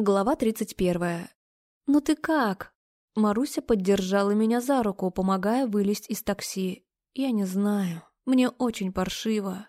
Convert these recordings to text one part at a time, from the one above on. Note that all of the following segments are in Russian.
Глава 31. «Ну ты как?» Маруся поддержала меня за руку, помогая вылезть из такси. «Я не знаю. Мне очень паршиво».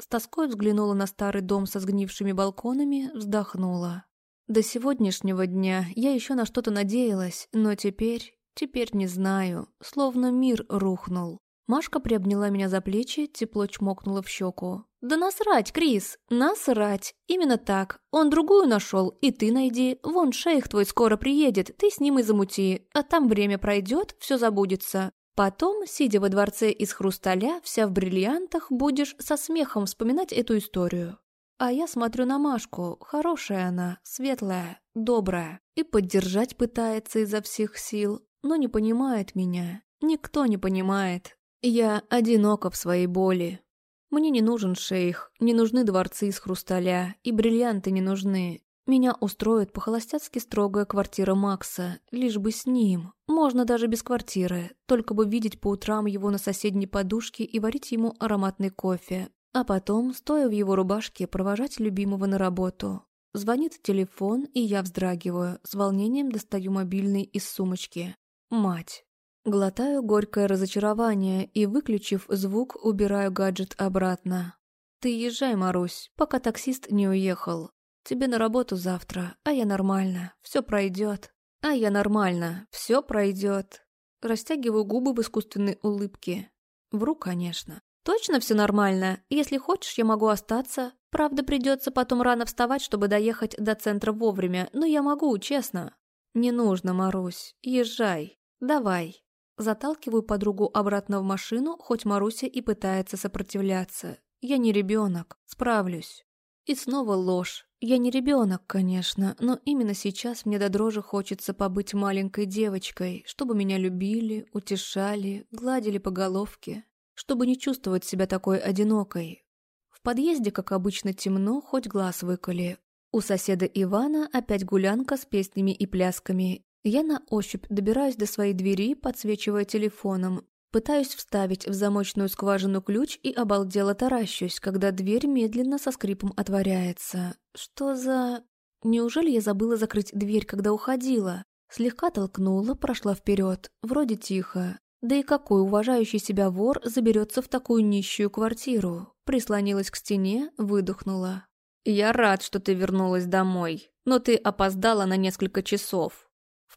С тоской взглянула на старый дом со сгнившими балконами, вздохнула. До сегодняшнего дня я еще на что-то надеялась, но теперь... Теперь не знаю. Словно мир рухнул. Машка приобняла меня за плечи, тепло чмокнула в щеку. «Да насрать, Крис, насрать! Именно так. Он другую нашел, и ты найди. Вон шейх твой скоро приедет, ты с ним и замути. А там время пройдет, все забудется. Потом, сидя во дворце из хрусталя, вся в бриллиантах, будешь со смехом вспоминать эту историю. А я смотрю на Машку, хорошая она, светлая, добрая, и поддержать пытается изо всех сил, но не понимает меня. Никто не понимает. Я одинока в своей боли. Мне не нужен шейх, не нужны дворцы из хрусталя, и бриллианты не нужны. Меня устроит по-холостяцки строгая квартира Макса, лишь бы с ним. Можно даже без квартиры, только бы видеть по утрам его на соседней подушке и варить ему ароматный кофе. А потом, стоя в его рубашке, провожать любимого на работу. Звонит телефон, и я вздрагиваю, с волнением достаю мобильный из сумочки. Мать. Глотаю горькое разочарование и, выключив звук, убираю гаджет обратно. «Ты езжай, Марусь, пока таксист не уехал. Тебе на работу завтра, а я нормально, все пройдет. А я нормально, все пройдет». Растягиваю губы в искусственной улыбке. Вру, конечно. «Точно все нормально? Если хочешь, я могу остаться. Правда, придется потом рано вставать, чтобы доехать до центра вовремя, но я могу, честно». «Не нужно, Марусь, езжай. Давай». Заталкиваю подругу обратно в машину, хоть Маруся и пытается сопротивляться. Я не ребенок, справлюсь. И снова ложь. Я не ребенок, конечно, но именно сейчас мне до дрожи хочется побыть маленькой девочкой, чтобы меня любили, утешали, гладили по головке, чтобы не чувствовать себя такой одинокой. В подъезде, как обычно, темно, хоть глаз выколи. У соседа Ивана опять гулянка с песнями и плясками, я на ощупь добираюсь до своей двери, подсвечивая телефоном. Пытаюсь вставить в замочную скважину ключ и обалдело таращусь, когда дверь медленно со скрипом отворяется. Что за... Неужели я забыла закрыть дверь, когда уходила? Слегка толкнула, прошла вперед. Вроде тихо. Да и какой уважающий себя вор заберется в такую нищую квартиру? Прислонилась к стене, выдохнула. «Я рад, что ты вернулась домой, но ты опоздала на несколько часов»,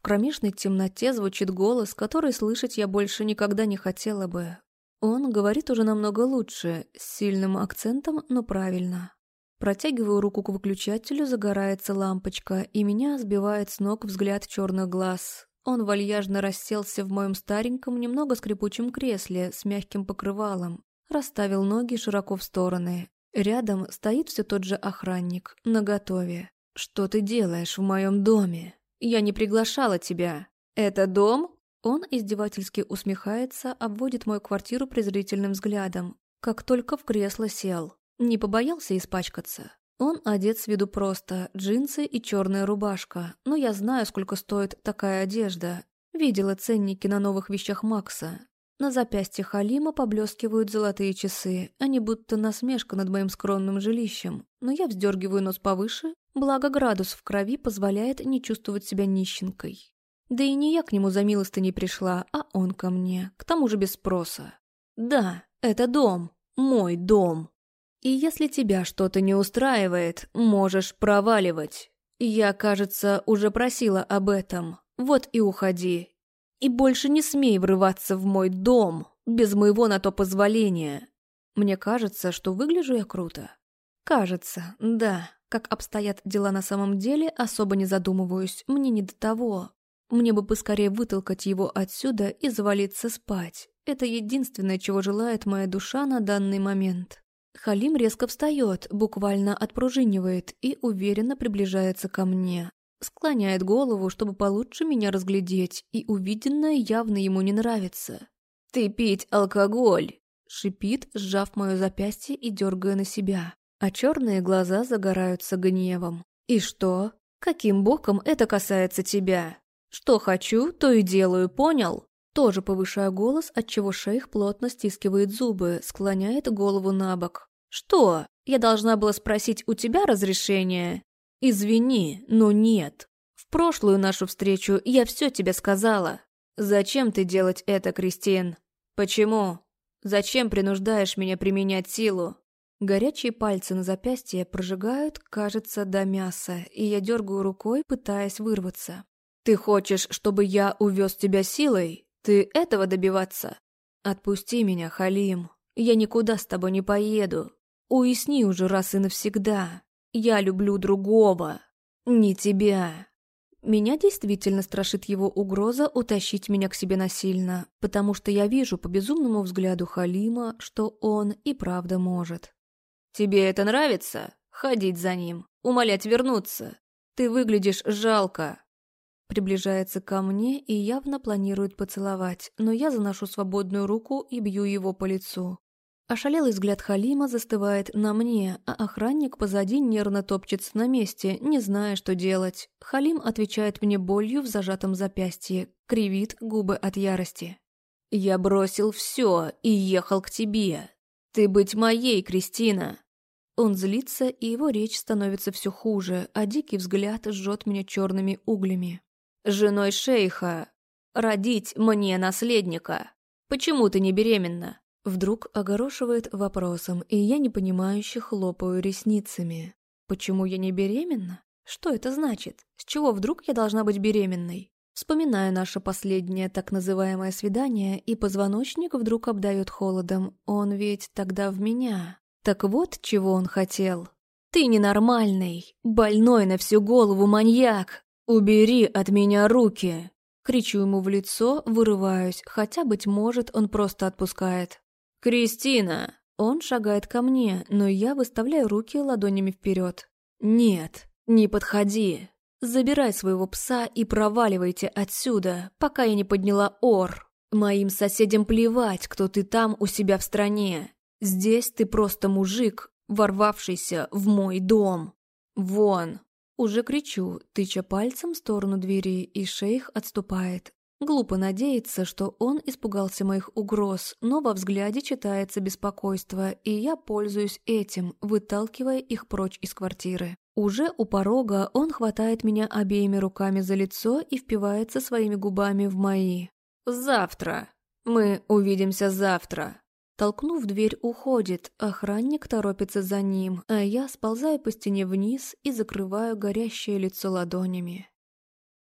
кромешной темноте звучит голос, который слышать я больше никогда не хотела бы. Он говорит уже намного лучше, с сильным акцентом, но правильно. Протягиваю руку к выключателю, загорается лампочка, и меня сбивает с ног взгляд черных глаз. Он вальяжно расселся в моем стареньком, немного скрипучем кресле с мягким покрывалом, расставил ноги широко в стороны. Рядом стоит все тот же охранник, наготове. «Что ты делаешь в моем доме?» «Я не приглашала тебя. Это дом?» Он издевательски усмехается, обводит мою квартиру презрительным взглядом. Как только в кресло сел. Не побоялся испачкаться. Он одет с виду просто, джинсы и черная рубашка, но я знаю, сколько стоит такая одежда. Видела ценники на новых вещах Макса. На запястье Халима поблескивают золотые часы, они будто насмешка над моим скромным жилищем. Но я вздергиваю нос повыше, благо градус в крови позволяет не чувствовать себя нищенкой. Да и не я к нему за милостыней пришла, а он ко мне, к тому же без спроса. Да, это дом, мой дом. И если тебя что-то не устраивает, можешь проваливать. Я, кажется, уже просила об этом. Вот и уходи, и больше не смей врываться в мой дом без моего на то позволения. Мне кажется, что выгляжу я круто. Кажется, да. Как обстоят дела на самом деле, особо не задумываюсь, мне не до того. Мне бы поскорее вытолкать его отсюда и завалиться спать. Это единственное, чего желает моя душа на данный момент. Халим резко встает, буквально отпружинивает и уверенно приближается ко мне. Склоняет голову, чтобы получше меня разглядеть, и увиденное явно ему не нравится. «Ты пить алкоголь!» — шипит, сжав мое запястье и дергая на себя. А черные глаза загораются гневом. «И что? Каким боком это касается тебя? Что хочу, то и делаю, понял?» Тоже повышая голос, отчего шейх плотно стискивает зубы, склоняет голову на бок. «Что? Я должна была спросить у тебя разрешение? Извини, но нет. В прошлую нашу встречу я все тебе сказала. Зачем ты делать это, Кристин? Почему? Зачем принуждаешь меня применять силу? Горячие пальцы на запястье прожигают, кажется, до мяса, и я дергаю рукой, пытаясь вырваться. «Ты хочешь, чтобы я увез тебя силой? Ты этого добиваться? Отпусти меня, Халим. Я никуда с тобой не поеду. Уясни уже раз и навсегда. Я люблю другого, не тебя». Меня действительно страшит его угроза утащить меня к себе насильно, потому что я вижу по безумному взгляду Халима, что он и правда может. «Тебе это нравится? Ходить за ним, умолять вернуться. Ты выглядишь жалко». Приближается ко мне и явно планирует поцеловать, но я заношу свободную руку и бью его по лицу. Ошалелый взгляд Халима застывает на мне, а охранник позади нервно топчется на месте, не зная, что делать. Халим отвечает мне болью в зажатом запястье, кривит губы от ярости. «Я бросил все и ехал к тебе. Ты быть моей, Кристина!» Он злится, и его речь становится все хуже, а дикий взгляд жжет меня черными углями. «Женой шейха! Родить мне наследника! Почему ты не беременна?» Вдруг огорошивает вопросом, и я непонимающе хлопаю ресницами. Почему я не беременна? Что это значит? С чего вдруг я должна быть беременной? Вспоминаю наше последнее так называемое свидание, и позвоночник вдруг обдает холодом. Он ведь тогда в меня. Так вот, чего он хотел. «Ты ненормальный, больной на всю голову маньяк! Убери от меня руки!» Кричу ему в лицо, вырываюсь, хотя, быть может, он просто отпускает. «Кристина!» Он шагает ко мне, но я выставляю руки ладонями вперед. «Нет, не подходи. Забирай своего пса и проваливайте отсюда, пока я не подняла ор. Моим соседям плевать, кто ты там у себя в стране. Здесь ты просто мужик, ворвавшийся в мой дом. Вон!» Уже кричу, тыча пальцем в сторону двери, и шейх отступает. Глупо надеяться, что он испугался моих угроз, но во взгляде читается беспокойство, и я пользуюсь этим, выталкивая их прочь из квартиры. Уже у порога он хватает меня обеими руками за лицо и впивается своими губами в мои. «Завтра. Мы увидимся завтра». Толкнув дверь, уходит, охранник торопится за ним, а я сползаю по стене вниз и закрываю горящее лицо ладонями.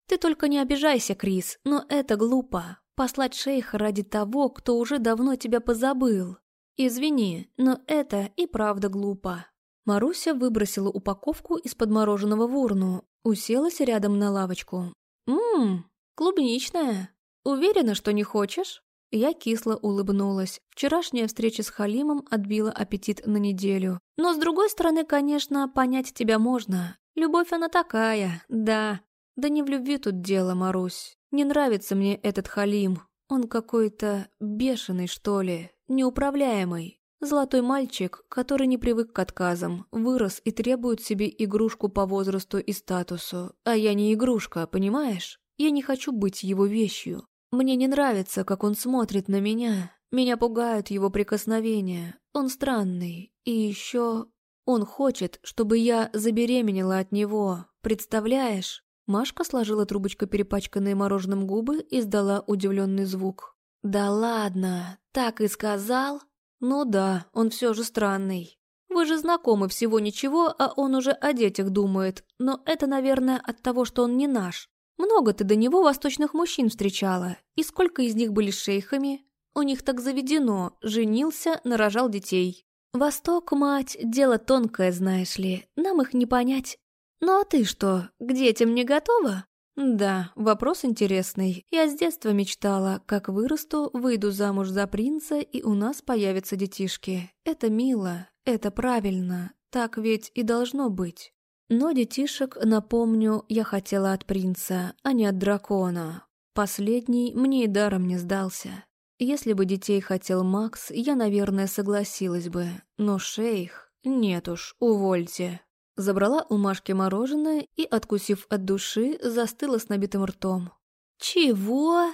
Ты только не обижайся, Крис, но это глупо. Послать шейха ради того, кто уже давно тебя позабыл. Извини, но это и правда глупо. Маруся выбросила упаковку из-под мороженого в урну, уселась рядом на лавочку. «Ммм, клубничная. Уверена, что не хочешь?» Я кисло улыбнулась. Вчерашняя встреча с Халимом отбила аппетит на неделю. Но с другой стороны, конечно, понять тебя можно. Любовь она такая, да. Да не в любви тут дело, Марусь. Не нравится мне этот Халим. Он какой-то бешеный, что ли, неуправляемый. Золотой мальчик, который не привык к отказам, вырос и требует себе игрушку по возрасту и статусу. А я не игрушка, понимаешь? Я не хочу быть его вещью. Мне не нравится, как он смотрит на меня. Меня пугают его прикосновения. Он странный. И еще он хочет, чтобы я забеременела от него. Представляешь? Машка сложила трубочкой перепачканные мороженым губы и издала удивленный звук. «Да ладно, так и сказал?» «Ну да, он все же странный. Вы же знакомы всего ничего, а он уже о детях думает. Но это, наверное, от того, что он не наш. Много ты до него восточных мужчин встречала. И сколько из них были шейхами? У них так заведено. Женился, нарожал детей. Восток, мать, дело тонкое, знаешь ли. Нам их не понять. «Ну а ты что, к детям не готова?» «Да, вопрос интересный. Я с детства мечтала, как вырасту, выйду замуж за принца, и у нас появятся детишки. Это мило, это правильно, так ведь и должно быть. Но детишек, напомню, я хотела от принца, а не от дракона. Последний мне и даром не сдался. Если бы детей хотел Макс, я, наверное, согласилась бы. Но шейх... Нет уж, увольте. Забрала у Машки мороженое и, откусив от души, застыла с набитым ртом. «Чего?»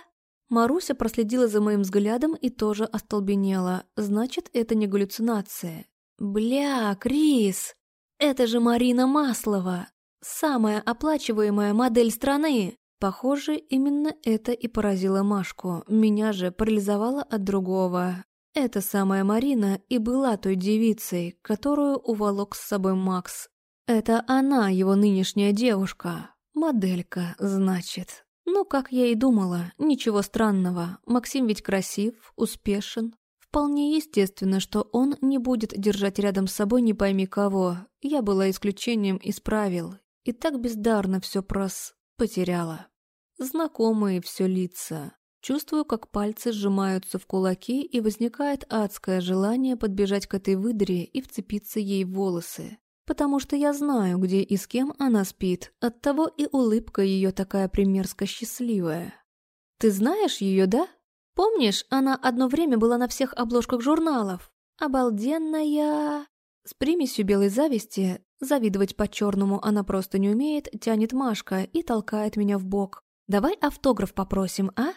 Маруся проследила за моим взглядом и тоже остолбенела. Значит, это не галлюцинация. «Бля, Крис! Это же Марина Маслова! самая оплачиваемая модель страны. Похоже, именно это и поразило Машку. Меня же парализовало от другого. Эта самая Марина и была той девицей, которую уволок с собой Макс. Это она, его нынешняя девушка. Моделька, значит. Ну, как я и думала, ничего странного. Максим ведь красив, успешен. Вполне естественно, что он не будет держать рядом с собой не пойми кого. Я была исключением из правил. И так бездарно все прос... потеряла. Знакомые все лица. Чувствую, как пальцы сжимаются в кулаки, и возникает адское желание подбежать к этой выдре и вцепиться ей в волосы. Потому что я знаю, где и с кем она спит, оттого и улыбка ее такая примерзко счастливая. Ты знаешь ее, да? Помнишь, она одно время была на всех обложках журналов? Обалденная... С примесью белой зависти, завидовать по-черному она просто не умеет, тянет Машка и толкает меня в бок. «Давай автограф попросим, а?»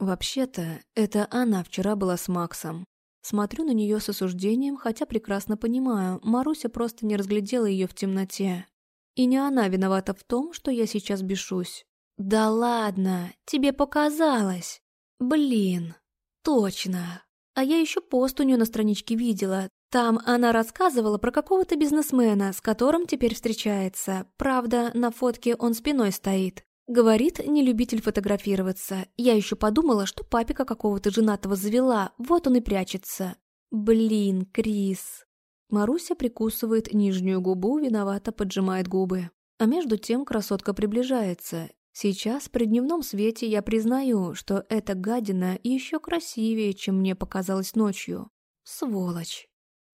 Вообще-то, это она вчера была с Максом. Смотрю на нее с осуждением, хотя прекрасно понимаю, Маруся просто не разглядела ее в темноте. И не она виновата в том, что я сейчас бешусь. «Да ладно, тебе показалось!» «Блин, точно!» А я еще пост у нее на страничке видела. Там она рассказывала про какого-то бизнесмена, с которым теперь встречается. Правда, на фотке он спиной стоит. Говорит, не любитель фотографироваться. Я еще подумала, что папика какого-то женатого завела, вот он и прячется. Блин, Крис. Маруся прикусывает нижнюю губу, виновато поджимает губы. А между тем красотка приближается. Сейчас, при дневном свете, я признаю, что эта гадина еще красивее, чем мне показалось ночью. Сволочь.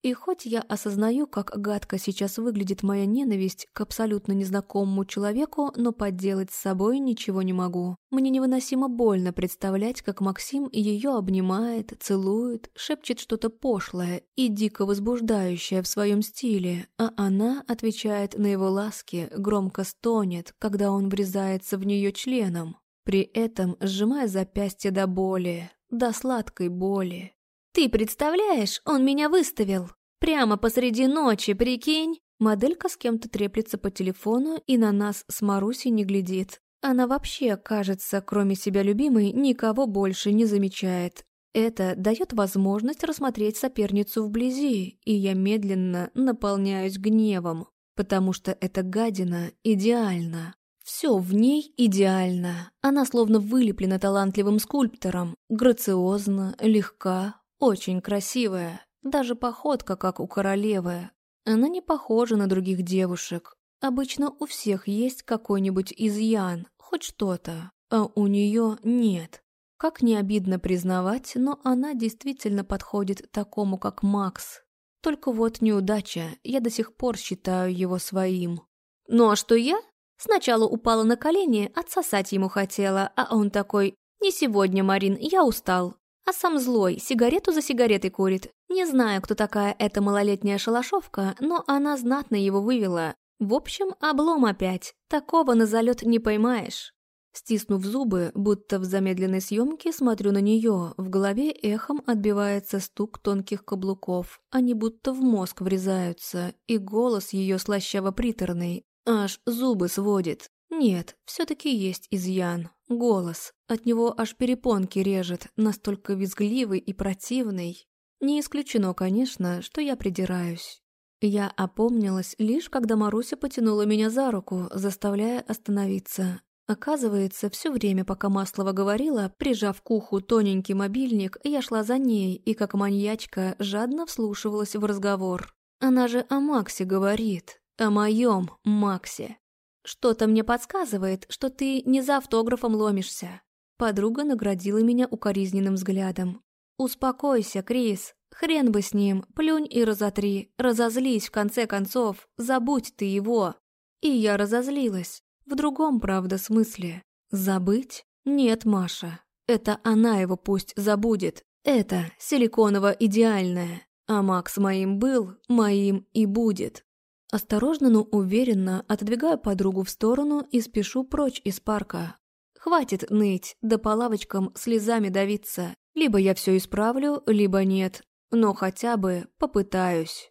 И хоть я осознаю, как гадко сейчас выглядит моя ненависть к абсолютно незнакомому человеку, но подделать с собой ничего не могу. Мне невыносимо больно представлять, как Максим ее обнимает, целует, шепчет что-то пошлое и дико возбуждающее в своем стиле, а она отвечает на его ласки, громко стонет, когда он врезается в нее членом, при этом сжимая запястье до боли, до сладкой боли. «Ты представляешь, он меня выставил! Прямо посреди ночи, прикинь!» Моделька с кем-то треплется по телефону и на нас с Марусей не глядит. Она вообще, кажется, кроме себя любимой, никого больше не замечает. Это дает возможность рассмотреть соперницу вблизи, и я медленно наполняюсь гневом, потому что эта гадина идеальна. Все в ней идеально. Она словно вылеплена талантливым скульптором, грациозна, легка, очень красивая, даже походка, как у королевы. Она не похожа на других девушек. Обычно у всех есть какой-нибудь изъян, хоть что-то, а у нее нет. Как не обидно признавать, но она действительно подходит такому, как Макс. Только вот неудача, я до сих пор считаю его своим. Ну а что я? Сначала упала на колени, отсосать ему хотела, а он такой «Не сегодня, Марин, я устал, а сам злой, сигарету за сигаретой курит. Не знаю, кто такая эта малолетняя шалашовка, но она знатно его вывела. В общем, облом опять. Такого на залет не поймаешь. Стиснув зубы, будто в замедленной съемке, смотрю на нее. В голове эхом отбивается стук тонких каблуков. Они будто в мозг врезаются, и голос ее слащаво-приторный. Аж зубы сводит. Нет, все-таки есть изъян. Голос. От него аж перепонки режет, настолько визгливый и противный. Не исключено, конечно, что я придираюсь. Я опомнилась лишь, когда Маруся потянула меня за руку, заставляя остановиться. Оказывается, все время, пока Маслова говорила, прижав к уху тоненький мобильник, я шла за ней и, как маньячка, жадно вслушивалась в разговор. Она же о Максе говорит, о моем Максе. «Что-то мне подсказывает, что ты не за автографом ломишься». Подруга наградила меня укоризненным взглядом. «Успокойся, Крис. Хрен бы с ним. Плюнь и разотри. Разозлись, в конце концов. Забудь ты его». И я разозлилась. В другом, правда, смысле. Забыть? Нет, Маша. Это она его пусть забудет. Это силиконово-идеальное. А Макс моим был, моим и будет. Осторожно, но уверенно отодвигаю подругу в сторону и спешу прочь из парка. Хватит ныть, да по лавочкам слезами давиться. Либо я все исправлю, либо нет, но хотя бы попытаюсь.